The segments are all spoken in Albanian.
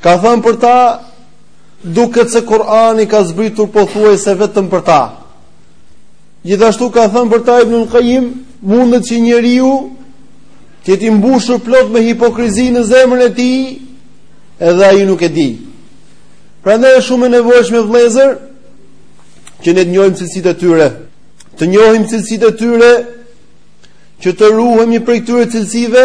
Ka thënë për ta, duket se Kur'ani ka zbritur pothuajse vetëm për ta. Gjithashtu ka thënë për ta Ibnul Qayyim, mundet që njeriu të jetë i mbushur plot me hipokrizi në zemrën e tij, edhe ai nuk e di. Prandaj është shumë e nevojshme vëllezër që ne të njohim cilësitë e tyre, të njohim cilësitë e tyre që të ruhemi prej këtyre cilësive,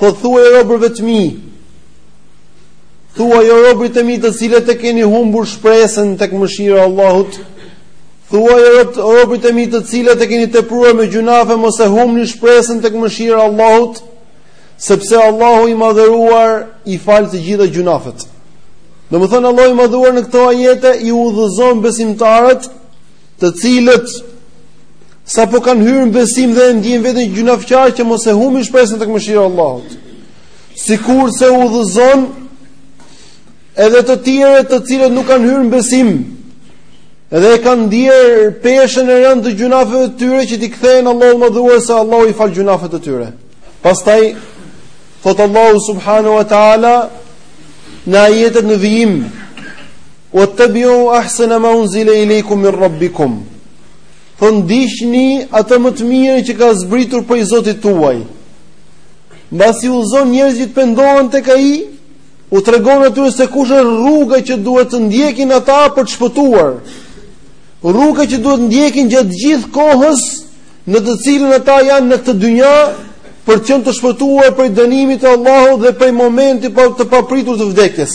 Thuaj o robërve të mi, thuaj o robërit e mi të cilët e keni humbur shpresën tek mëshira e Allahut, Thuaj o robërit e mi të cilët e keni tepruar me gjunafe mos e humbni shpresën tek mëshira e Allahut, sepse Allahu i madhëruar i fal të gjitha gjunafet. Domethënë Allahu i madhëruar në këto ajete i udhëzon besimtarët të cilët sapo kanë hyrë në besim dhe e ndjejnë veten gjynafqar që mos e humbi shpresën tek mëshira e Allahut. Sikurse udhëzon edhe të tjerët të cilët nuk kanë hyrë në besim dhe e kanë ndjerë peshën e rëndë të gjunafeve të tyre që t'i kthehen Allahut të madhëruar se Allahu i fal gjunafet e tyre. Pastaj, thotë Allahu subhanahu wa ta'ala, në ajetet në vijim, Wattabi'u ahsana ma unzila ilaykum min rabbikum, thotë ndiqni atë më të mirë që ka zbritur prej Zotit tuaj, mbasi udhëzon njerëzit të pendohen tek ai, u tregon atyre se kush është rruga që duhet të ndjekin ata për të shpëtuar, rruga që duhet të ndjekin gjatë gjithë kohës në të cilën ata janë në këtë dynja, për të qenë të shpëtuar prej dënimit të Allahut dhe prej momentit të papritur të vdekjes.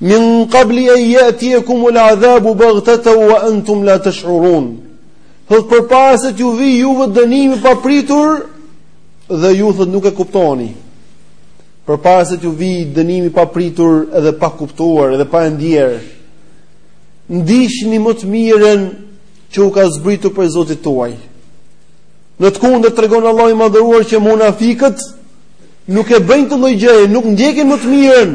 Min qabli an yatiyakum al-'adhabu baghtatan wa antum la tash'urun. Thot përpara se t'ju vijë juve dënimi papritur dhe ju thot nuk e kuptoni. Përpara se t'ju vijë dënimi papritur edhe pa kuptuar edhe pa e ndier. Ndiqni më të mirën që u ka zbritur prej Zotit tuaj. Në të kundërt tregon Allahu i madhëruar që munafikët nuk e bëjnë këtë lloj gjëje, nuk ndjekin më të mirën,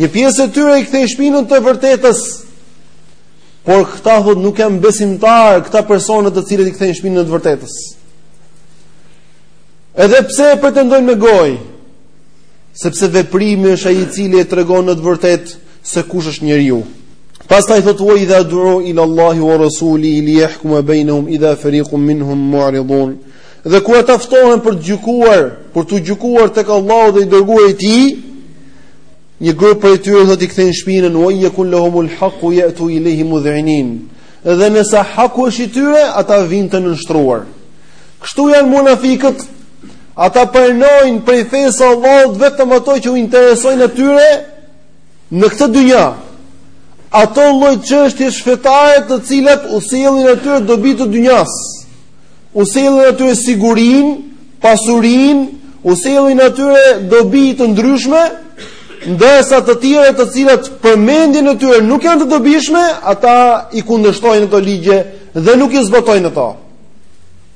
Një pjesë e tyre i kthejnë shpinën të vërtetës. Por këta thot nuk janë besimtarë, këta persona të cilët i kthejnë shpinën të vërtetës. Edhe pse e pretendojnë me gojë, sepse veprimi është ai i cili e tregon në të vërtetë se kush është njeriu. Pastaj thot wa idha du'u ila Allahi wa rasulihi li yahkuma bainahum idha fariqun minhum mu'ridun. Dhe kur ata ftohen për të gjykuar, për t'u gjykuar tek Allahu dhe i dërguari i Tij, një grup prej tyre do t'i kthejnë shpinën wa in yakun lahumul haqu yatu ilayhi mudh'inin. Dhe nëse haku është i tyre, ata vijnë të nënshtruar. Kështu janë munafikët. Ata pranojnë prej fesë së Allahut vetëm ato që u interesojnë atyre në këtë dynja. Ato lloj çështjesh fetare të cilat u sjellin atyre dobi të dynjasë. U sjellin atyre sigurinë, pasurinë, u sjellin atyre dobi të ndryshme, ndërsa të tjerat të cilat për mendjen e tyre nuk janë të dobishme, ata i kundërshtojnë ato ligje dhe nuk i zbatojnë ato.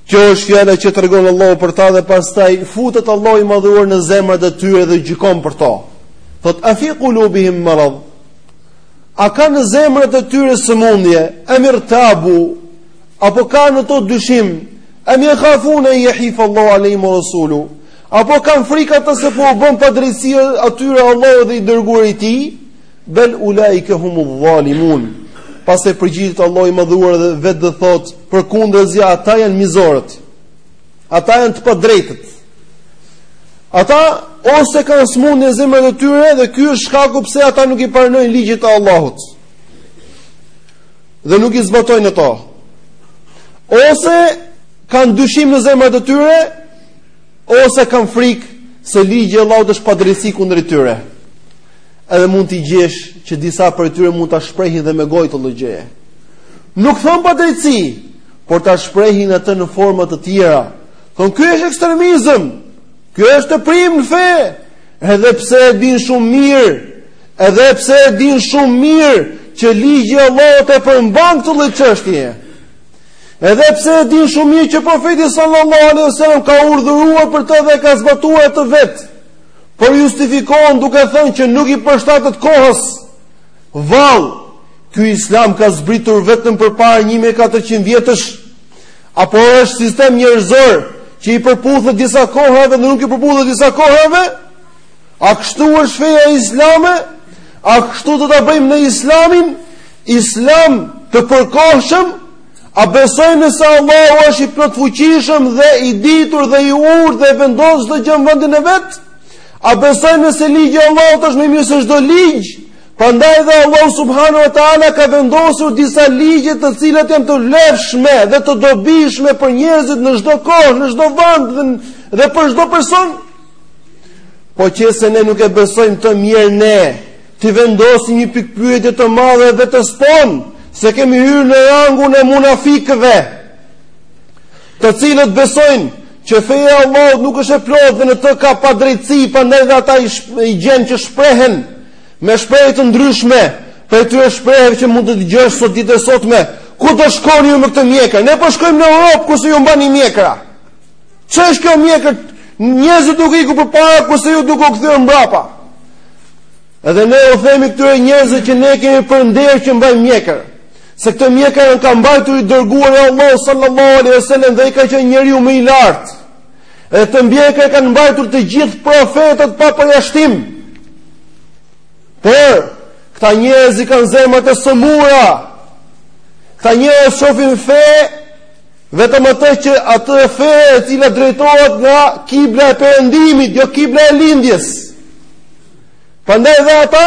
Kjo është fjala që tregon Allahu për ta dhe pastaj futet Allahu i madhuar në zemrat e tyre dhe gjykon për to. Thotë afi qulubihim marad. A ka në zemrat e tyre sëmundje? Amirtabu Apo ka në to dyshim, em jehafune en jehife Allahu alejhim ue resuluhu, apo kanë frikë ata se po u bën padrejtësi atyre Allahu dhe i dërguari i Tij, bel ulaike humu dhalimun, pastaj përgjigjet Allahu i madhëruar dhe vetë dhe thotë, përkundrazi, ata janë mizorët, ata janë të padrejtët, ata ose kanë sëmundje në zemrat e tyre dhe ky është shkaku pse ata nuk i pranojnë ligjet e Allahut. dhe nuk i zbatojnë ato. Ose kanë dyshim në zemrat e tyre, ose kanë frikë se ligji i Allahut është padrejtësi kundrejt tyre. Edhe mund t'i gjesh që disa prej tyre mund ta shprehin dhe me gojë këtë lloj gjëje. Nuk thonë padrejtësi, por ta shprehin atë në forma të tjera. Thonë ky është ekstremizëm. Ky është teprim në fe. Edhe pse e dinë shumë mirë Edhe pse e dinë shumë mirë që ligji i Allahut e përmban këtë lloj çështjeje. Edhe pse e dinë shumë mirë që profeti sallallahu alaihi wasallam ka urdhëruar për të dhe e ka zbatuar atë vetë, por justifikohen duke thënë që nuk i përshtatet kohës. Vallë, ky islam ka zbritur vetëm përpara 1400 vjetësh. Apo është sistem njerëzor që i përputhet disa kohërave dhe nuk i përputhet disa kohërave? A kështu është feja islame? A kështu do ta bëjmë ne islamin? Islam të përkohshëm? A besojmë ne se Allahu është i plotfuqishëm dhe i ditur dhe i urtë dhe vendos çdo gjë në vendin e vet? A besojmë ne se ligji i Allahut është më i mirë se çdo ligj? Prandaj dhe Allahu subhanahu wa taala ka vendosur disa ligje të cilat janë të vlefshme dhe të dobishme për njerëzit në çdo kohë, në çdo vend dhe, dhe për çdo person. Po qe se ne nuk e besojmë të mirë ne, t'i vendosim një pikpyetje të madhe vetes tonë, se kemi hyrë në rangun e munafikëve, të cilët besojnë që feja e Allahut nuk është e plotë dhe në të ka padrejtësi, prandaj dhe ata i, i gjen që shprehen me shprehje të ndryshme, prej atyre shprehjeve që mund të dëgjosh sot ditën e sotme ku do shkoni ju me këtë mjekër? Ne po shkojmë në Europë kurse ju mbani mjekra. Ç'është kjo mjekër? Njerëzit duke ikur përpara, kurse ju duke u kthyer mbrapa. Edhe ne u themi këtyre njerëzve që ne kemi për nder që mbajmë mjekër. Se këtë mjekër e ka mbajtur i dërguari i Allahut sallallahu alaihi wa sallam dhe ai ka qenë njeriu më i lartë. Dhe këtë mjekër e kanë mbajtur të gjithë profetët pa përjashtim. Por, këta njerëz i kanë zemrat e sëmura. Këta njerëz shofin fe Vetëm atë që atë fe e cila drejtohet nga kibla e perëndimit, jo kibla e lindjes. Prandaj dhe ata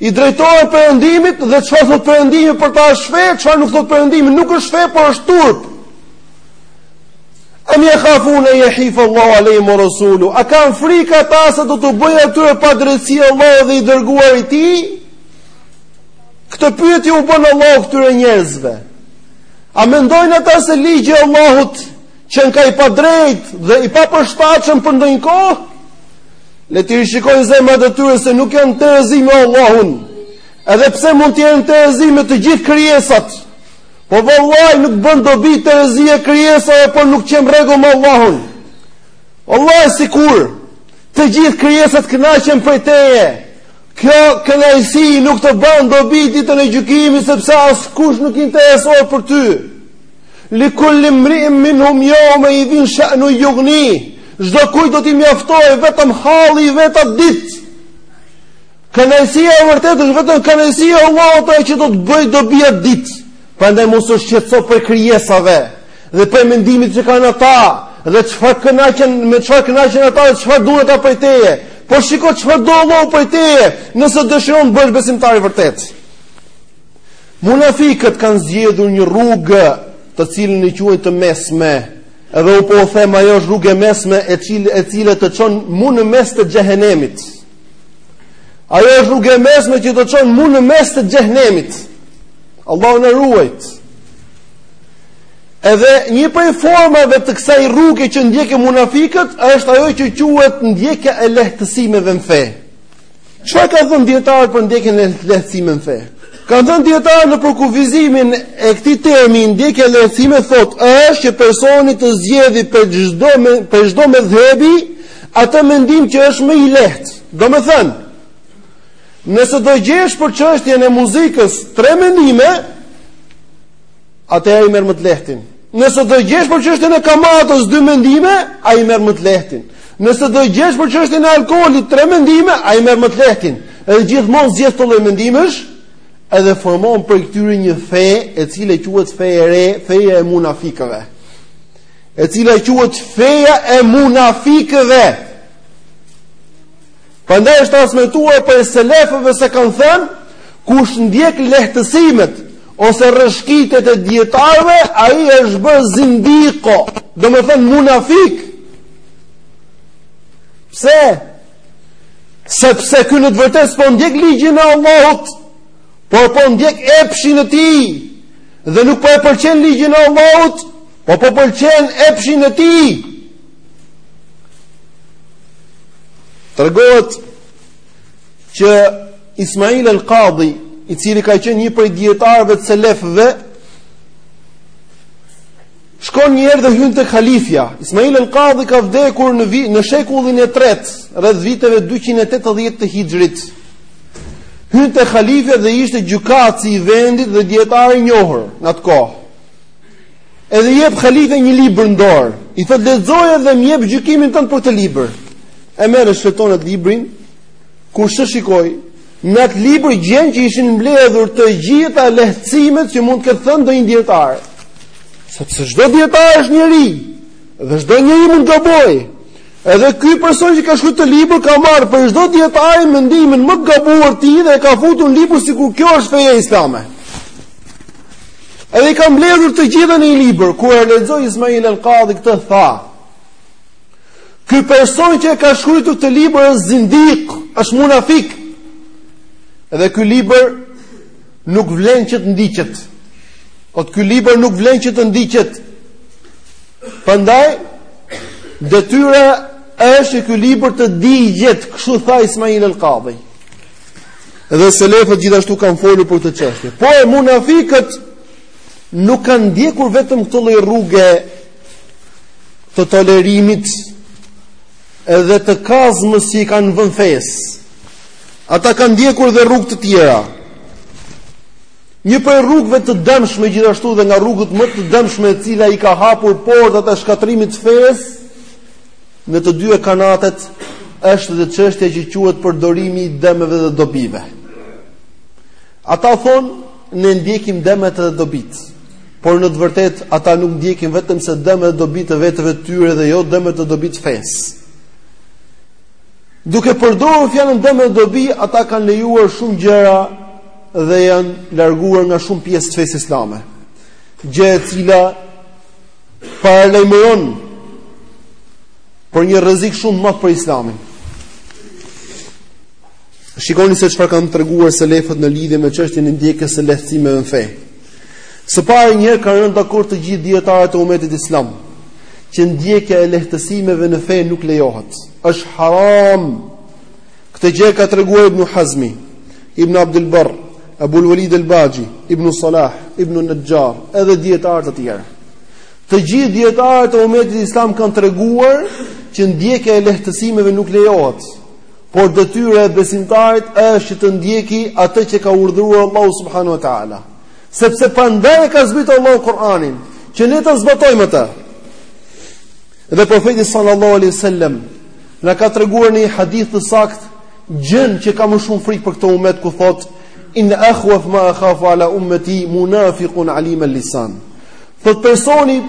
i drejtohen perëndimit dhe çfarë thotë perëndimi për ta është fe, çfarë nuk thotë perëndimi, nuk është fe, por është turp. Am ya khafun an yahifa Allahu alayhim wa rasulu. A kanë frikë ata se do t'u bëjë atyre padrejtësi Allahu dhe i dërguari i tij? Këtë pyetje u bën Allahu këtyre njerëzve. A mendojnë ata se ligji i Allahut qenka i padrejtë dhe i papërshtatshëm për ndonjë kohë? Le t'i rishikojnë zemrat e tyre se nuk janë terezi me Allahun, edhe pse mund të jenë terezi me të gjithë krijesat. Po vallahi nuk bën dobi terezia e krijesave, po nuk qe në rregull me Allahun. Vallahi edhe sikur të gjithë krijesat kënaqen prej teje. Kjo kënaqësi nuk të bën dobi ditën e gjykimit sepse askush nuk interesohet për ty. Li kulli mriin minhum jeumeidhin shenun jugnih Çdokujt do t'i mjaftojë vetëm halli i vet atë ditë Kënaqësia e vërtetë është vetëm kënaqësia e Allahut ajo që do të bëjë dobi atë ditë Prandaj mos u shqetëso prej krijesave dhe prej mendimit që kanë ata, dhe çfarë kënaqen, me çfarë kënaqen ata dhe çfarë duan ata prej teje. Po shiko çfarë do Allahu prej teje, nëse dëshiron të bëhesh besimtar i vërtetë. Munafikët kanë zgjedhur një rrugë të cilën e quajnë të mesme. Edhe unë po u them ajo është rrugë e mesme e cila e cila të çon mu në mes të xhehenemit. Ajo është rrugë e mesme që të çon mu në mes të xhehenemit. Allahu na ruajtë. Edhe një prej formave të kësaj rruge që ndjekin munafikët është ajo që quhet ndjekja e lehtësimeve në fe. Çfarë kanë thënë dijetarët për ndjekjen e lehtësimeve në fe? Kanë thënë dijetarët në përkufizimin e këtij termi ndjekja e lehtësimeve thotë është që personi të zgjedhë prej çdo me prej çdo medhhebi atë mendim që është më i lehtë. Domethënë, nëse do gjesh për çështjen e muzikës tre mendime, atëherë ai merr më të lehtin. Nëse do gjesh për çështjen e kamatës dy mendime, ai merr më të lehtin. Nëse do gjesh për çështjen e alkoolit tre mendime, ai merr më të lehtin. Edhe gjithmonë zgjedh këto lloj mendimesh, edhe formon prej këtyre një fe, e cila quhet fe e re, feja e munafikëve. E cila quhet feja e munafikëve. Prandaj është transmetuar prej selefëve se kanë thënë, kush ndjek lehtësimet ose rrëshqitjet e dijetarëve, ai është bërë zindik, domethënë munafik. Pse? Sepse ky në të vërtetë s'po ndjek ligjin e Allahut, por po ndjek epshin e tij dhe nuk po e pëlqen ligjin e Allahut, Po po pëlqen epshin e tij. Tregohet që Ismail El Kadhi i cili ka qenë një prej dijetarëve të selefëve shkon një herë dhe hyn te Halifja. Ismail El Kadhi ka vdekur në vi, në shekullin e 3, rreth viteve 280 të Hixhrit. Hyn te Halifja dhe ishte gjykatësi i vendit dhe dijetar i njohur në atë kohë. Edhe i jep halifja një libër në dorë. I thotë lexoje dhe më jep gjykimin tënd për këtë libër. E merr e shfleton atë librin. Kur ç'të shikojë, në atë libër gjen që ishin mbledhur të gjitha lehtësimet që mund të ketë thënë ndonjë dijetar. Sepse çdo dijetar është njeri dhe çdo njeri mund të gabojë. Edhe ky person që ka shkruar këtë libër ka marrë prej çdo dijetari mendimin më të gabuar të tij dhe e ka futur në libër sikur kjo është feja islame. Edhe i ka mbledhur të gjitha në një libër, kur e lexoi Ismail El Kadhi këtë tha. Ky person që e ka shkruar këtë libër është zindik, është munafik. Edhe ky libër nuk vlen që të ndiqet. Po ky libër nuk vlen që të ndiqet. Prandaj detyra është që ky libër të digjet, kështu tha Ismail El Kadhi. Dhe selefët gjithashtu kanë folur për këtë çështje. Por munafikët nuk kanë ndjekur vetëm këtë lloj rruge të tolerimit edhe të kazmës që i kanë vënë fesë. Ata kanë ndjekur dhe rrugë të tjera. Një prej rrugëve të dëmshme gjithashtu dhe nga rrugët më të dëmshme e cila i ka hapur portat e shkatrimit të fesë Në të dyja kanatet është dhe çështja që quhet përdorimi i dëmeve dhe dobive. Ata thonë, ne ndjekim dëmet dhe dobitë. Por në të vërtetë ata nuk ndjekin vetëm se dëmet dhe dobitë të veteve të tyre dhe jo dëmet dhe dobitë e fesë. Duke përdorur fjalën dëme dhe dobi, ata kanë lejuar shumë gjëra dhe janë larguar nga shumë pjesë të fesë islame. Gjë e cila paralajmëron për një rrezik shumë madh për Islamin. Shikoni se çfarë kanë treguar selefët në lidhje me çështjen e ndjekjes së lehtësimeve në fe. Së pari një herë kanë rënë dakord të gjithë dijetarët e umetit islam që ndjekja e lehtësimeve në fe nuk lejohet. Është haram Këtë gjë e ka treguar Ibn Hazmi, Ibn Abd al-Barr, Abu al-Walid al-Baji, Ibn Salah, Ibn an-Najjar, edhe dijetarë të tjerë. Të gjithë dijetarët e umetit islam kanë treguar që ndjekja e lehtësimeve nuk lejohet. Por detyra e besimtarit është që të ndjeki atë që ka urdhëruar Allahu subhanahu wa taala. Sepse prandaj e ka zbritur Allahu Kur'anin, që ne ta zbatojmë atë. Dhe profeti sallallahu alaihi wasallam Na ka treguar në një hadith të saktë gjën që ka më shumë frikë për këtë umet ku thotë inna akhwaf ma akhafu ala ummati munafiqun alim al-lisan. Thotë personi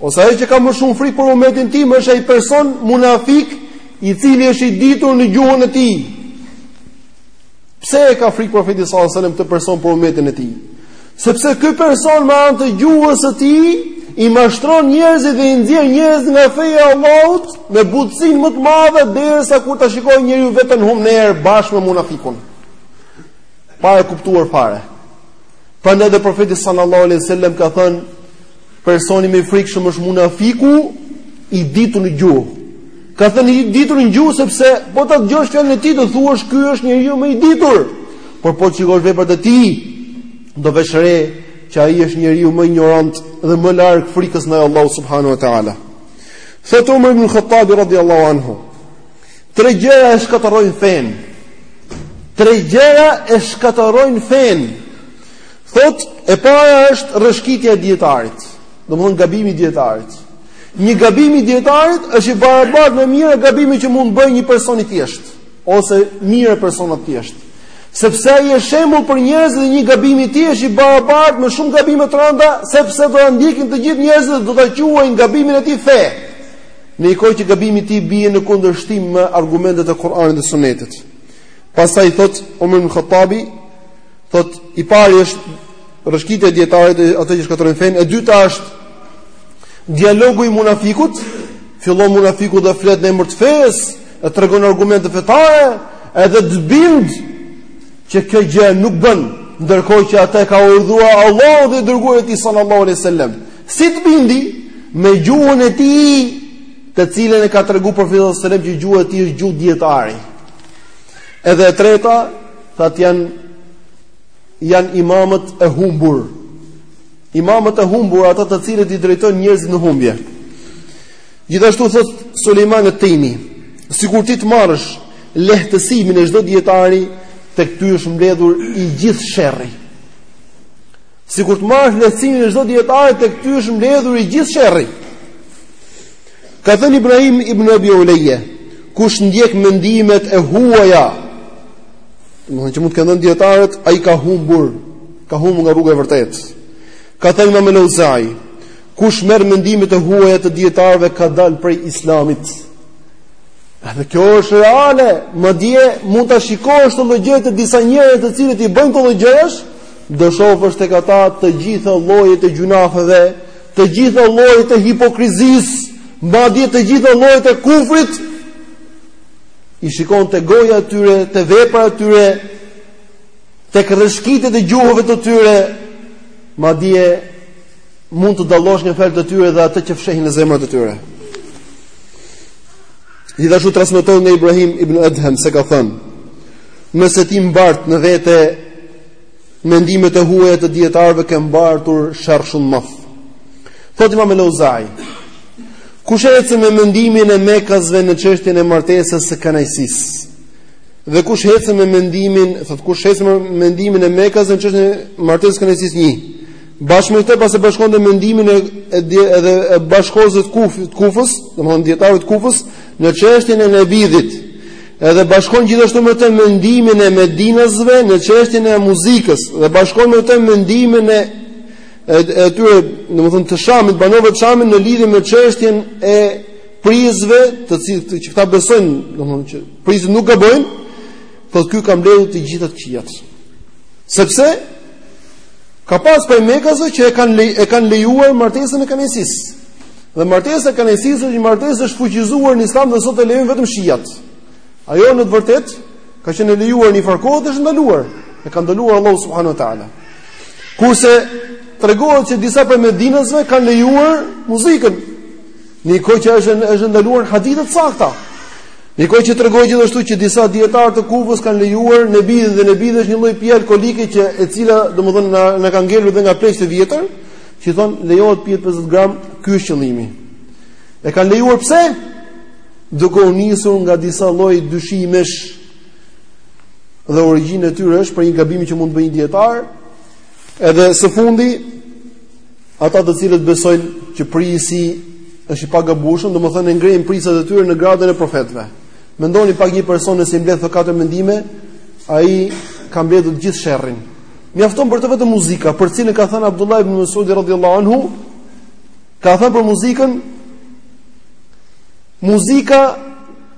ose ajo që ka më shumë frikë për umetin tim është ai person munafik i cili është i ditur në gjuhën e tij. Pse e ka frikë profeti sallallahu alajhi wasallam këtë person për umetin e tij? Sepse ky person me anë të gjuhës së tij i mashtron njerëzit dhe i nxjerr njerëzit nga feja e Allahut me butësinë më të madhe derisa kur ta shikojë njeriu veten në humnerë bashkë me munafikun. Pa e kuptuar fare. Prandaj dhe profeti sallallahu alajhi wasallam ka thënë Personi më i frikshëm është munafiku i ditur në gjuhë. Ka thënë i ditur në gjuhë sepse po ta dëgjosh fjalën e tij do thuash ky është njeriu më i ditur. Por po t'i shikosh veprat e tij, do vesh re që ai është njeriu më injorant dhe më larg frikës ndaj Allahut subhanahu wa taala. Thotë Umar ibn Khattab radhiyallahu anhu, tre gjëra e shkatërrojnë fenë. Tre gjëra e shkatërrojnë fenë. Thotë, e para është rrëshkitja e dijetarit, domthonë gabimi i dijetarit. Një gabim i dijetarit është i barabartë me mijëra gabime që mund të bëjë një person i thjeshtë ose mijëra persona të thjeshtë. Sepse ai është shembull për njerëz dhe një gabim i tij është i barabartë me shumë gabime të rënda, sepse do ta ndjekin të gjithë njerëzit dhe do ta quajnë gabimin e tij fe. Në një kohë që gabimi i tij bie në kundërshtim me argumentet e Kuranit dhe Sunetit. Pastaj thotë Omer ibn Hatabi, Thotë i pari është rrëshkitja e dijetarit ato që shkatërrojnë fenë, e dyta është dialogu i munafikut, fillon munafiku dhe flet në emër të fesë, e tregon argumente fetare, edhe të bind që kjo gjë nuk bën, ndërkohë që atë e ka urdhëruar Allahu dhe i dërguari i tij sallallahu alaihi wasallam. Si të bind me gjuhën e tij, të cilën e ka treguar profeti sallallahu alaihi wasallam që gjuha e tij është gjuhë dijetari. Edhe e treta, Thotë janë, janë imamët e humbur. Imamët e humbur, ata të cilët i drejtojnë njerëzit në humbje. Gjithashtu thotë Sulejman et-Tejmi, sikur ti të marrësh lehtësimin e çdo dijetari, tek ty është mbledhur i gjithë sherri. Sikur të marrësh lehtësimin e çdo dijetari, tek ty është mbledhur i gjithë sherri. Ka thënë Ibrahim ibn Abi Ulejje, kush ndjek mendimet e huaja, domethënë që mund të kenë dhënë dijetarët, ai ka humbur, ka humbur nga rruga e vërtetë. Ka thënë Imam Al-Auza'i, kush merr mendimet e huaja të dijetarëve ka dalë prej Islamit. Edhe kjo është reale, madje mund ta shikosh këtë gjë te disa njerëz të cilët i bëjnë këto gjëra, do shofësh tek ata të gjitha llojet e gjynaheve, Të gjitha llojet e hipokrizisë, madje të gjitha llojet e kufrit, i shikon te goja e tyre, te vepra e tyre, tek rrëshqitjet e gjuhëve të tyre, madje mund të dallosh në fjalët e tyre dhe atë që fshehin në zemrat e tyre. Gjithashtu transmetohet nga Ibrahim ibn Edhem se ka thënë, nëse ti mbart në vete mendimet e huaja të dijetarëve ke mbartur sherr shumë të madh. Thotë Imam Al-Auza'i, kush ecën me mendimin e mekasve në çështjen e martesës së kënaqësisë? Dhe kush ecën me mendimin, thotë kush ecën me mendimin e mekasve në çështjen e martesës së kënaqësisë një? Bashkë me këtë pastaj bashkon dhe mendimin e edhe e bashkohësve të Kufës, domthonë dijetarëve të Kufës në çështjen e nebidhit. Edhe bashkon gjithashtu me të mendimin e medinasve në çështjen e muzikës dhe bashkon me të mendimin e e e tyre, domethënë të Shamit, banorëve të Shamit në lidhje me çështjen e prijësve, të cilët që këta besojnë, domethënë që prijësit nuk gabojnë, thotë ky ka mbledhur të gjitha të këqijat. Sepse ka pas prej mekasve që e kanë e kanë lejuar martesën e kënaqësisë. Dhe martesa e kënaqësisë është një martesë e shfuqizuar në Islam dhe sot e lejojnë vetëm shijat. Ajo në të vërtetë ka qenë e lejuar një farë kohe dhe është ndaluar. E ka ndaluar Allahu subhanahu wa taala. Kurse tregohet se disa prej medinasve kanë lejuar muzikën. Në kohë që është është ndaluar hadithe të sakta. Në kohë që tregohet gjithashtu që disa dietarë të Kufës kanë lejuar nebidhin dhe nebidhi është një lloj pije alkolike që e cila domethënë na na ka ngelur dhe nga pleqtë e vjetër. Që i thonë lejohet të pihet 50 gram, ky është qëllimi. E kanë lejuar pse? Duke u nisur nga disa lloj dyshimesh dhe origjina e tyre është prej një gabimi që mund të bëjë një dijetar. Edhe së fundi ata të cilët besojnë që prijësi është i pagabueshëm, domethënë e ngrejnë prijësat e tyre në gradën e profetëve. Mendoni pak një person nëse i mbledh këto katër mendime, ai ka mbledhur gjithë sherrin. Mjafton për të vetëm muzika, për të cilën ka thënë Abdullah ibn Mas'ud radhiyallahu anhu, ka thënë për muzikën muzika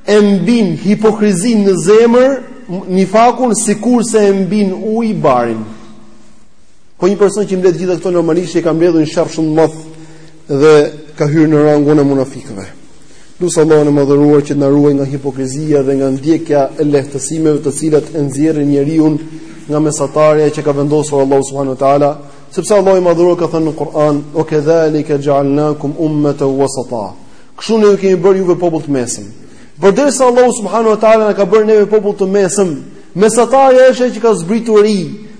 e mbin hipokrizinë në zemër, nifakun sikurse e mbin uji barin. Po një person që i mbledh të gjitha këto normalisht ka mbledhur një sherr shumë të dhe ka hyrë në rangun e munafikëve. Lus Allahun e madhëruar që të na ruajë nga hipokrizia dhe nga ndjekja e lehtësimeve të cilat e nxjerrin njeriun nga mesatarja që ka vendosur Allahu subhanahu wa taala, sepse Allahu i madhëruar ka thënë në Kur'an: "Wa kadhalika ja'alnakum ummatan wasata." Kështu ne ju kemi bërë juve popull të mesëm. Përderisa Allahu subhanahu wa taala na ka bërë neve popull të mesëm, mesatarja është ajo që ka zbritur i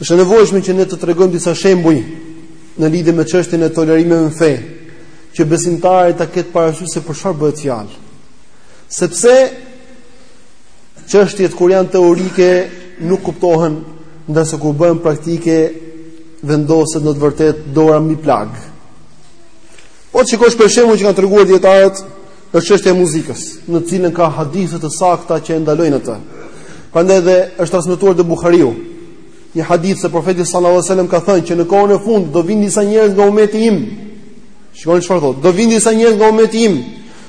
Është e nevojshme që ne të tregojmë disa shembuj në lidhje me çështjen e tolerimeve në fe, që besimtari ta ketë parasysh se për çfarë bëhet fjalë. Sepse çështjet kur janë teorike nuk kuptohen, ndërsa kur bëhen praktike vendoset në të vërtetë dora mbi plagë. Po të shikosh prej shembujve që kanë treguar dijetarët Është çështja e muzikës, në të cilën ka hadithe të sakta që e ndalojnë atë. Prandaj dhe është transmetuar te Buhariu, një hadith se profeti sallallahu alajhi wasallam ka thënë që në kohën e fundit do vinë disa njerëz nga ummeti im. Shikoni çfarë thotë, do vinë disa njerëz nga ummeti im,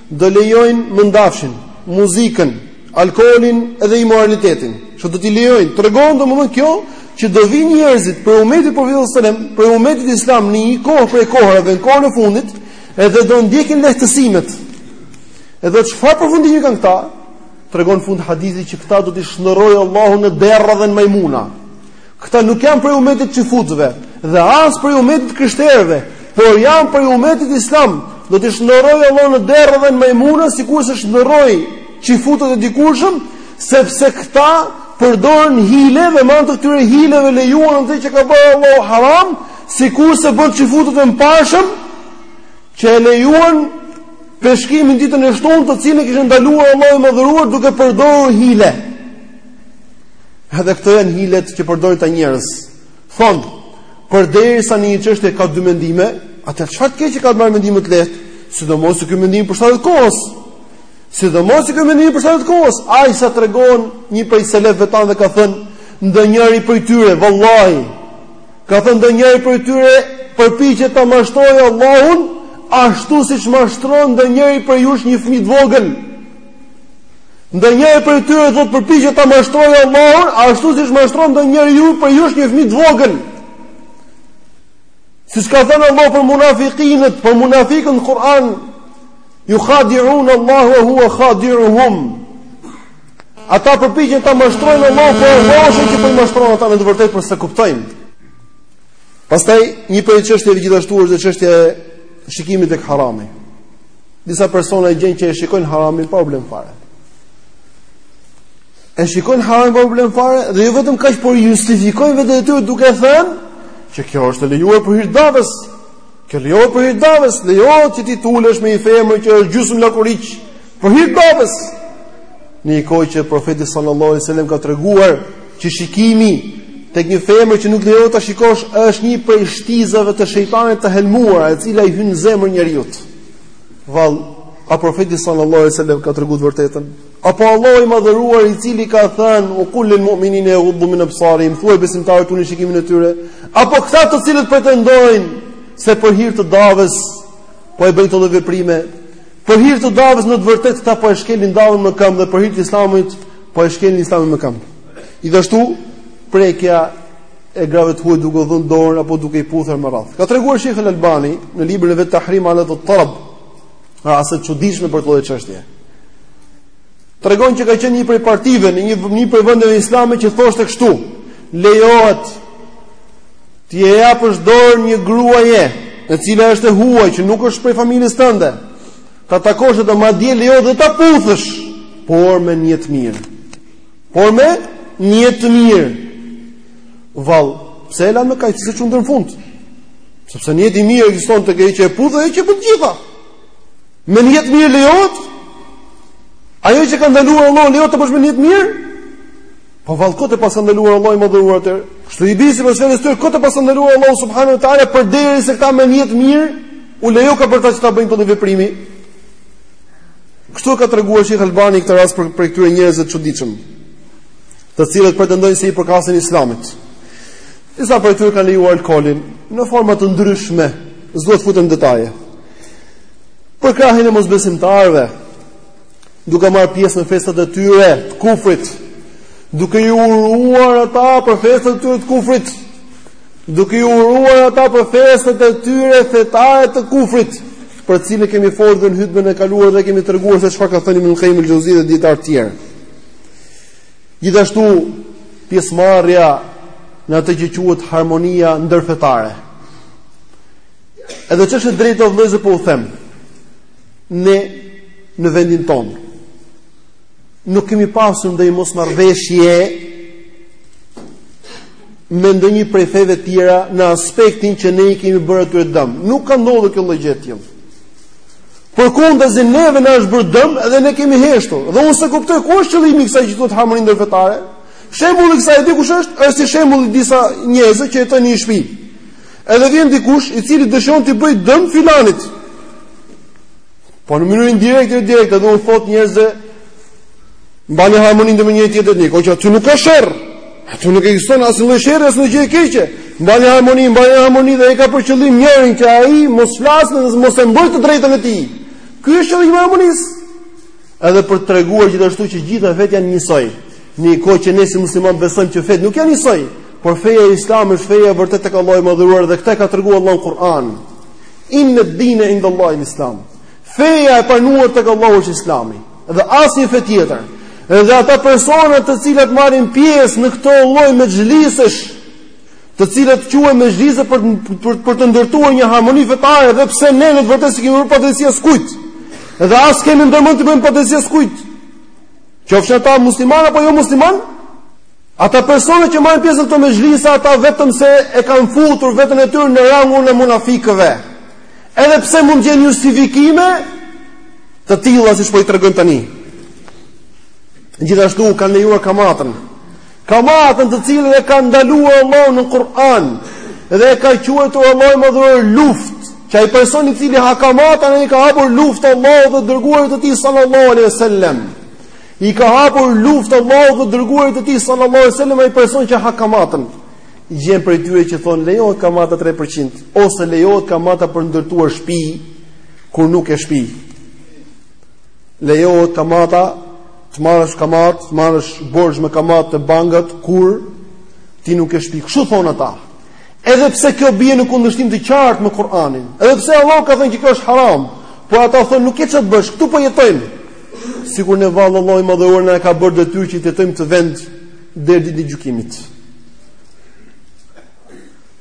do lejojnë mëndafshin, muzikën, alkoolin dhe imoralitetin. Çfarë, do t'i lejojnë? Tregon domethënë kjo që do vinë njerëzit prej ummetit të profetit sallallahu alajhi wasallam, prej ummetit islam në një kohë prej kohërave dhe në kohën e fundit, Edhe do ndjekin lehtësimet. Edhe çfarë përfundimi kanë këta? Tregon fund hadithi që këta do t'i shndërrojë Allahu në derra dhe në majmuna. Këta nuk janë prej umetit të çifutëve dhe as prej umetit të krishterëve, por janë prej umetit islam. Do t'i shndërrojë Allahu në derra dhe në majmuna sikurse shndërroi çifutët e dikurshëm, sepse këta përdorën hile dhe me anë të këtyre hileve lejuan atë që ka bërë Allahu haram Sikurse bënë çifutët e mëparshëm që e lejuan peshkimin ditën e shtunë, të cilin e kishte ndaluar Allahu i Madhëruar duke përdorur hile. Edhe këto janë hilet që përdorin këta njerëz. Thonë, përderisa në një çështje ka dy mendime, atëherë çfarë të keqe ka të marrë mendimin më të lehtë, sidomos se ky mendim i përshtatet kohës. Sidomos se ky mendim i përshtatet kohës, ai siç tregon një prej selefëve tanë dhe ka thënë ndonjëri prej tyre, vallahi, Ka thënë ndonjëri prej tyre, përpiqet ta mashtrojë Allahun ashtu siç mashtron ndonjëri prej jush një fëmijë të vogël. Ndonjëri prej tyre thotë përpiqet ta mashtrojë Allahun ashtu siç mashtron ndonjëri ju prej jush një fëmijë të vogël. Siç ka thënë Allahu për munafikinët, për munafikët në Kur'an, jukhadiune Allahe ue hua khadiuhum. Ata përpiqen ta mashtrojnë Allahun, por Allahu është ai që po i mashtron ata në të vërtetë por s'e kuptojnë. Pastaj një prej çështjeve gjithashtu është çështja e shikimit tek harami. Disa persona e gjejnë që e shikojnë haramin pa problem fare. E shikojnë haramin pa problem fare dhe jo vetëm kaq por justifikojnë veten e tyre duke thënë që kjo është e lejuar për hir të davës. Kjo lejohet për hir të davës, lejohet që ti të ulesh me një femër që është gjysmë lakuriq, Për hir të davës. Në një kohë që profeti sallallahu alajhi wasallam ka treguar që shikimi tek një femër që nuk lejohet ta shikosh është një prej shtizave të shejtanit të helmuara, e cila i hyn në zemër njeriut. Vallë, a profeti sallallahu alajhi wasallam ka treguar të vërtetën? Apo Allahu i madhëruar i cili ka thënë u kul lil mu'minina yaghuddu min absarihim, thuaj besimtarëve t'ulin shikimin e tyre? Apo këta të cilët pretendojnë se për hir të davës po e bëjnë këto veprime, Për hir të davës në të vërtetë ata po e shkelin davën me këmbë dhe për hir të Islamit po e shkelin Islamin me këmbë. Gjithashtu prekja e grave të huaja duke u dhënë dorën apo duke i puthur me radhë. Ka treguar Sheikh Al-Albani në librin e vet Tahrim alat al-Tarab, raste të çuditshme për këtë çështje. Tregon që ka qenë një prej partive në një një prej vendeve islame që thoshte kështu, lejohet ti e japësh dorën një gruaje, e cila është e huaj që nuk është prej familjes tënde. Ta takosh atë madje lejohet dhe ta puthësh, por me nijet mirë. Por me nijet mirë. Vallë, pse e lanë me kaq s'e çuan deri n'fund? Sepse nijeti i mirë ekziston tek ai që e puthë dhe që bën të gjitha. Me nijet mirë lejohet? Ajo që ka ndaluar Allahu lejohet të bësh me nijet mirë? Po vallë kot e pas ndaluar Allahu i madhëruar atë. Kështu i bie sipas shembullit tyre kot e pas ndaluar Allahu subhanahu wa taala përderisa këta me nijet mirë u lejoka për ta që ta bëjnë këtë veprim. Kështu ka treguar Sheikh Albani këtë rast prej këtyre njerëzve të çuditshëm, të cilët pretendojnë se i përkasin Islamit. Disa prej tyre kanë lejuar alkoolin në forma të ndryshme, s'do të futem në detaje. Përkrahjen e mosbesimtarëve, duke marrë pjesë në festat e tyre të kufrit, duke i uruar ata për festat e tyre të kufrit, duke i uruar ata për festat e tyre fetare të kufrit, për cilën kemi folur në hutbën e kaluar dhe kemi treguar se çfarë ka thënë Ibn Qayyim al-Jawzi dhe dietar të tjerë. Gjithashtu pjesëmarrja në atë që quhet harmonia ndërfetare. Edhe ç'është e drejta o vëllezër po u them, ne në vendin tonë, nuk kemi pasur ndonjë mosmarrëveshje me ndonjë prej feve tjera në aspektin që ne i kemi bërë atyre dëm. Nuk ka ndodhur kjo lloj gjë e tillë. Përkundrazi neve na është bërë dëm dhe ne kemi heshtur. Dhe unë s'e kuptoj ku është qëllimi i kësaj që thuhet harmoni ndërfetare. Shembulli i kësaj e di kush është? Është si shembulli i disa njerëzve që jetojnë në një shtëpi. Edhe vjen dikush i cili dëshiron t'i bëjë dëm filanit. Po në mënyrë indirekte e direkte jo, do u thot njerëzve mbani harmoninë me njëri tjetrin, ndërkohë që aty nuk ka sherr. Aty nuk ekziston asnjë lloj sherri, asnjë gjë e keqe. Mbani harmoninë, mbani harmoninë dhe e ka për qëllim njërin që ai mos flasë dhe mos e mbrojë të drejtën e tij. Ky është qëllimi i harmonisë. Edhe për të treguar gjithashtu që gjitha fetë janë njësoj. Në një kohë që ne si muslimanë besojmë që fetë nuk janë njësoj, Por feja islame është feja e vërtetë tek Allahu i Madhëruar dhe këtë e ka treguar Allahu në Kur'an. Inna ad-dina inda Allahi al-Islam. Feja e pranuar tek Allahu është Islami dhe asnjë fe tjetër. Edhe ata persona të cilët marrin pjesë në këto lloj mexhlisesh, të cilët quhen mexhlise për për, për të ndërtuar një harmoni fetare, edhe pse ne në të vërtetë s'i kemi bërë padrejtësi askujt. Edhe as kemi ndërmend t'i bëjmë padrejtësi askujt. Qofshin ata muslimanë apo jo muslimanë, Ata persona që marrin pjesë në këto mexhlise, ata vetëm se e kanë futur veten e tyre në rangun e munafikëve. Edhe pse mund të jenë justifikime të tilla siç po i tregojmë tani. Gjithashtu kanë lejuar kamatën. Kamatën të cilën e ka ndaluar Allahu në Kur'an dhe e ka quajtur Allahu i madhëruar luftë, që ai person i cili ha kamatën ai i ka hapur luftë Allahut dhe të dërguarit të tij sallallahu alaihi wasallam. I ka hapur luftë Allahut dhe të dërguarit të tij sallallahu alaihi wasallam ai person që ha kamatën. Gjen prej tyre që thonë lejohet kamata 3% ose lejohet kamata për të ndërtuar shtëpi kur nuk ke shtëpi. Lejohet kamata të marrësh kamatë, të marrësh borxh me kamatë te bankat kur ti nuk ke shtëpi. Kështu thonë ata. Edhe pse kjo bie në kundërshtim të qartë me Kur'anin. Edhe pse Allahu ka thënë që kjo është haram, por ata thonë nuk ke ça të bësh, këtu po jetojmë. Sikur ne vallë Allahu i madhëruar na e ka bërë detyrë që të jetojmë në këtë vend deri ditën e gjykimit.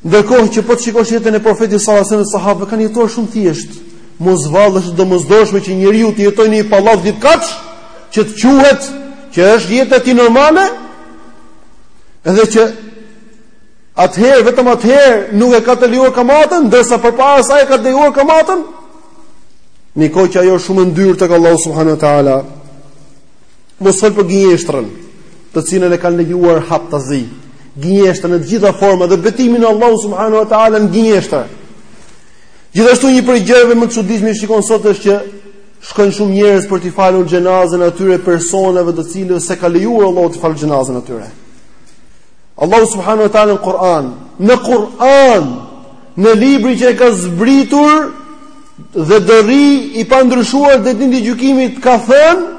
Ndërkohë që po të shikosh jetën e profetit sallallahu alajhi wasallam dhe sahabëve kanë jetuar shumë thjesht. Mos vallë është e domosdoshme që njeriu të jetojë në një pallat dykatësh që të quhet që është jeta e tij normale. Edhe që atëherë vetëm atëherë nuk e ka të lejuar kamatën, ndërsa përpara asaj e ka të lejuar kamatën. Ndërkohë që ajo është shumë e ndyrë tek Allahu subhanahu wa taala. Mos folim për gënjeshtrën, të cilën e kanë lejuar haptazi. Gënjeshtrën në të gjitha format dhe betimin në Allahu subhanahu wa taala në gënjeshtër. Gjithashtu një prej gjërave më të çuditshme që shikon sot është që shkojnë shumë njerëz për t'i falur xhenazën atyre personave të cilëve s'e ka lejuar Allahu t'i falë xhenazën atyre. Allahu subhanahu wa taala në Kur'an, në Kur'an, në librin që e ka zbritur dhe do rrijë i pandryshuar deri ditën e gjykimit ka thënë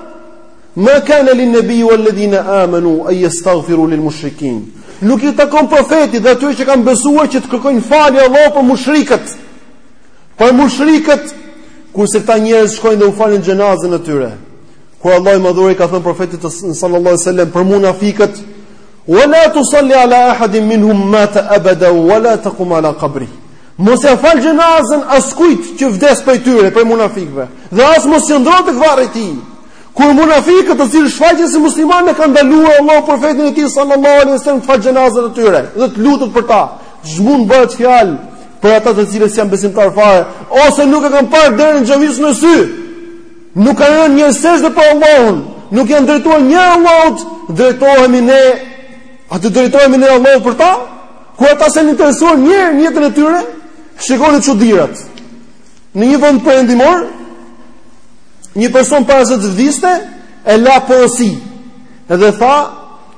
Ma kana lin nabi wal ladina amanu ay yastaghfiru lil mushrikin. Nuk i takon profetit dhe atyre që kanë besuar që të kërkojnë falje Allahut për mushrikët. Për mushrikët kurse këta njerëz shkojnë dhe u falin xhenazën atyre. Kur Allahu i madhëruar i ka thënë profetit sallallahu alaihi wasallam për munafikët, Wa la tusalli ala ahadin minhum mata abada wa la taqum ala qabri. Mos ia fal xhenazën askujt që vdes prej tyre, prej munafikëve, dhe as mos qëndro tek varri i tij. Kur munafikët të cilët shfaqen si muslimanë e ka ndaluar Allahu profetin e tij sallallahu alaihi wasallam të falë xhenazën e tyre dhe të lutet për ta. Ç'mund të bëhet fjalë për ata të cilët s'janë besimtarë fare ose nuk e kanë parë derën e xhamisë në sy? Nuk kanë rënë njëherë në sexhde për Allahun, nuk janë drejtuar një Allahut, drejtohemi ne a të drejtohemi ne Allahut për ta? Kur ata s'janë interesuar një herë në jetën e tyre? Shikoni çudirat. Në një vend perëndimor, një person para se të vdiste, e la porosi. Edhe tha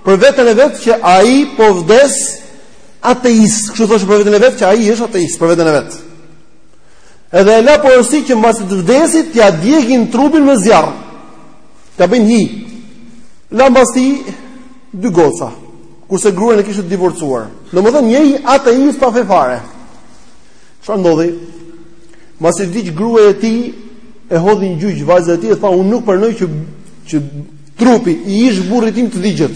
për veten e vet që ai po vdes ateist. Kështu thoshte për veten e vet që ai është ateist për veten e vet. Edhe e la porosi që mbasi të vdesi t'ia djegin trupin me zjarr. Ta bëjnë hi. La mbas tij dy goca, kurse gruan e kishte divorcuar. Domethënë njeri ateist pa fe fare. Çfarë ndodhi? Mbasi vdiq gruaja e tij e hodhi në gjyq vajzën e tij e tha unë nuk pranoj që që trupi i ish burrit tim të digjet.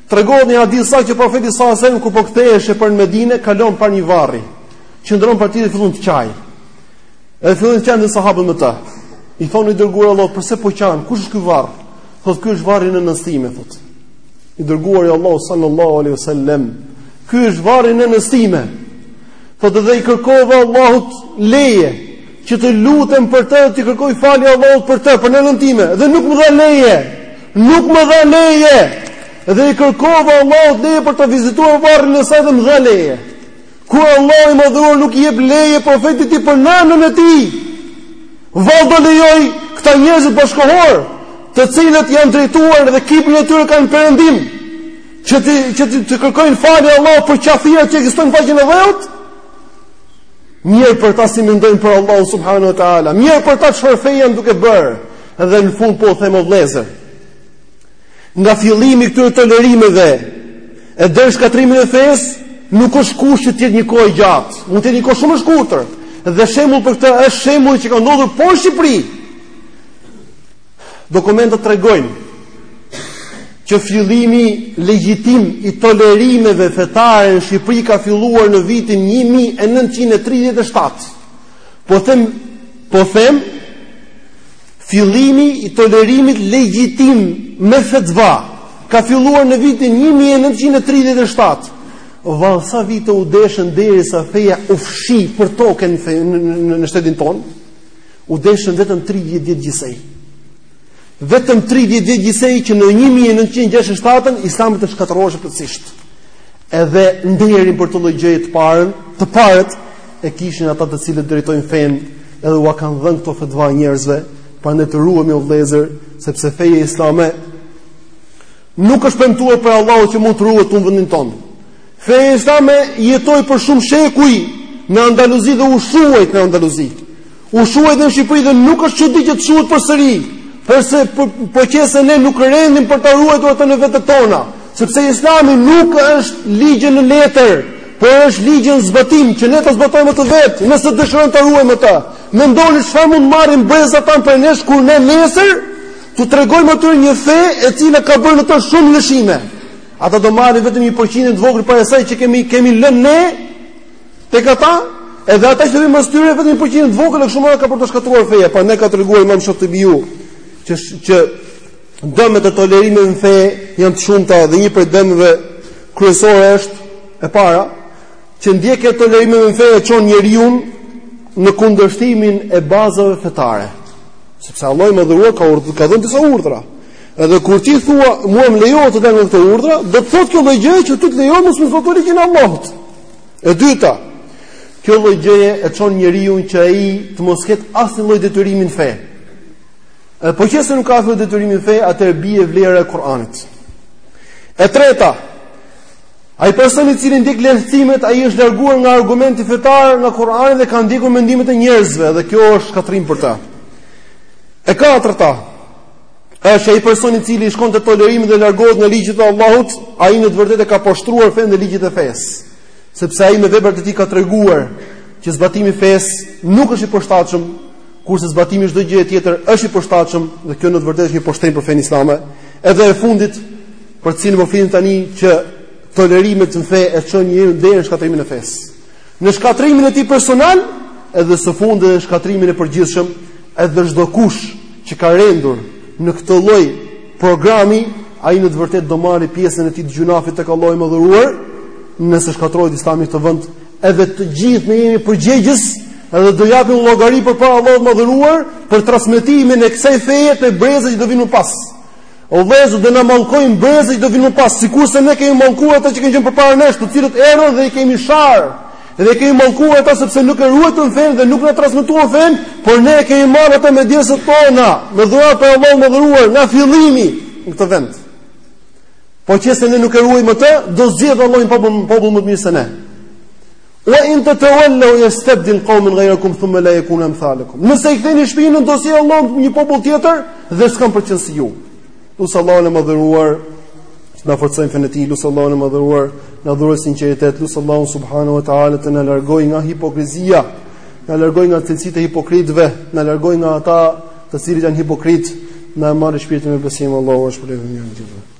Tregohet një hadith sak që profeti sallallahu alajhi wasallam kur po ktheheshe për në Medine, kalon para një varri. Qëndron para tij dhe fillon të qaj. Edhe fillojnë të qajnë dhe sahabët me të. I thonë i dërguari i Allahut, përse po qan? Kush është ky varr? Thot ky është varri i nënës time, thot i dërguari i Allahut sallallahu alaihi wasallam, ky është varri i nënës time. Thot edhe i kërkova Allahut leje që të lutem për të dhe t'i kërkoj falje Allahut për të, për nënën time, dhe nuk më dha leje, nuk më dha leje, dhe i kërkova Allahut leje për ta vizituar varrin e saj dhe më dha leje. Kur Allahu i madhëruar nuk i jep leje profetit tij për nënën e tij, vallë do lejoj këta njerëzit bashkëkohorë, të cilët janë drejtuar dhe kiblën e tyre kanë perëndimin, që t'i, që t'i, t'i kërkojnë falje Allahut për qafirat që ekzistojnë në faqen e dheut, Mjerë për ta si mendojnë për Allahun subhanahu wa taala, mjerë për ta çfarë feje janë duke bërë. Dhe në fund po u them o vëllezër. Nga fillimi i këtyre tolerimeve e deri në shkatrrimin e fesë, nuk është kusht që të jetë një kohë e gjatë, mund të jetë një kohë shumë e shkurtër. Dhe shembull për këtë është shembulli që ka ndodhur po në Shqipëri. Dokumentat tregojnë që fillimi legjitim i tolerimeve fetare në Shqipëri ka filluar në vitin 1937. Po them, po them fillimi i tolerimit legjitim me fetva ka filluar në vitin 1937. Vallë sa vite u deshën derisa feja u fshi përtokë në shtetin tonë? u deshën vetëm 30 vjet gjithsej. Vetëm 30 vjet gjithsej që në 1967 Islami të shkatërroheshe plotësisht. Edhe nderin për këtë lloj gjëje të parën, të parët e kishin ata të cilët drejtojnë fenë, edhe ua kanë dhënë këto fetva njerëzve, prandaj të ruhemi o vëllezër, sepse feja islame nuk është premtuar prej Allahut që mund të ruhet në vendin tonë. Feja islame jetoi për shumë shekuj në Andaluzi dhe u shuajt në Andaluzi. U shuajt në Shqipëri dhe nuk është çudi që të shuhet përsëri, po qe se ne nuk rendim për ta ruajtur atë në vetet tona, sepse Islami nuk është ligj në letër, por është ligj në zbatim që ne ta zbatojmë atë vetë, nëse dëshirojmë ta ruajmë atë. Mendoni çfarë mund të marrin brezat tanë prej nesh kur ne nesër t'u tregojmë atyre një fe e cila ka bërë në të shumë lëshime. Ata do marrin vetëm një përqindje të vogël prej asaj që kemi kemi lënë ne tek ata, edhe ata që vijnë pas tyre vetëm një përqindje të vogël e kështu me radhë ka për t'u shkatërruar feja. Prandaj ka treguar Imam Shatibiu që që dëmet e tolerimit në fe janë të shumta dhe një prej dëmeve kryesore është e para që ndjekja e tolerimit në fe e çon njeriu në kundërshtimin e bazave fetare. Sepse Allahu i madhëruar ka urdhë, ka dhënë disa urdhra. Edhe kur ti thua, mua më lejohet të dal nga këto urdhra, do të thotë kjo lloj gjëje që ty të lejohet mos me e zbatuar ligjin e Allahut. E dyta, kjo lloj gjëje e çon njeriu që ai të mos ketë asnjë lloj detyrimi në fe. Edhe po qe se nuk ka asnjë detyrim në fe, atëherë bie vlera e Kur'anit. E treta, ai person i cili ndjek lehtësimet, ai është larguar nga argumenti fetar, nga Kur'ani dhe ka ndjekur mendimet e njerëzve dhe kjo është shkatërrim për ta. E katërta, Është që ai person i cili shkon te tolerimet dhe largohet nga ligjet e Allahut, ai në të vërtetë ka poshtruar fenë dhe ligjet e fesë, sepse ai me veprat e tij ka treguar që zbatimi i fesë nuk është i përshtatshëm, kurse zbatimi i çdo gjëje tjetër është i përshtatshëm dhe kjo në të vërtetë është një poshtërim për fenë islame. Edhe e fundit, për të cilin po flisnim tani që tolerimet në fe e çon njeriun deri në shkatërrimin e fesë. në shkatërrimin e tij personal edhe së fundi në shkatërrimin e përgjithshëm edhe çdo kush që ka rendur në këtë lloj programi ai në të vërtetë do marrë pjesën e tij të gjynahit tek Allahu i madhëruar nëse shkatërrohet Islami në këtë vend edhe të gjithë ne jemi përgjegjës edhe do japim llogari përpara Allahut të madhëruar për transmetimin e kësaj feje te brezat që do vinë më pas O vëllezër, do na mallkojnë brezat që do vinë më pas, sikurse ne kemi mallkuar ata që kanë qenë përpara nesh, të cilët erdhën dhe i kemi sharë. Dhe kemi mallkuar ata sepse nuk e ruajtën fenë dhe nuk na transmetuan fenë, por ne e kemi marrë atë me djersët tona, me dhuratë e Allahut të madhëruar nga fillimi në këtë vend. Po qe se ne nuk e ruajmë atë, do zgjidhë Allahu një popull më të mirë se ne. Wa in tatawallaw yastabdil qauman ghayrakum thumma la yakunu amthalakum. Nëse i ktheni shpinën do sjellë Allahu një popull tjetër dhe s'kanë për qenë si ju. Lus Allahun e madhëruar na forcojë në fenë e tij, lus Allahun e madhëruar na dhurojë sinqeritet, lus Allahun subhanahu wa taala të na largojë nga hipokrizia, na largojë nga cilësitë e hipokritëve, na largojë nga ata të cilët janë hipokritë, na marrë shpirtin e besimit Allahu është për të mirë gjithë.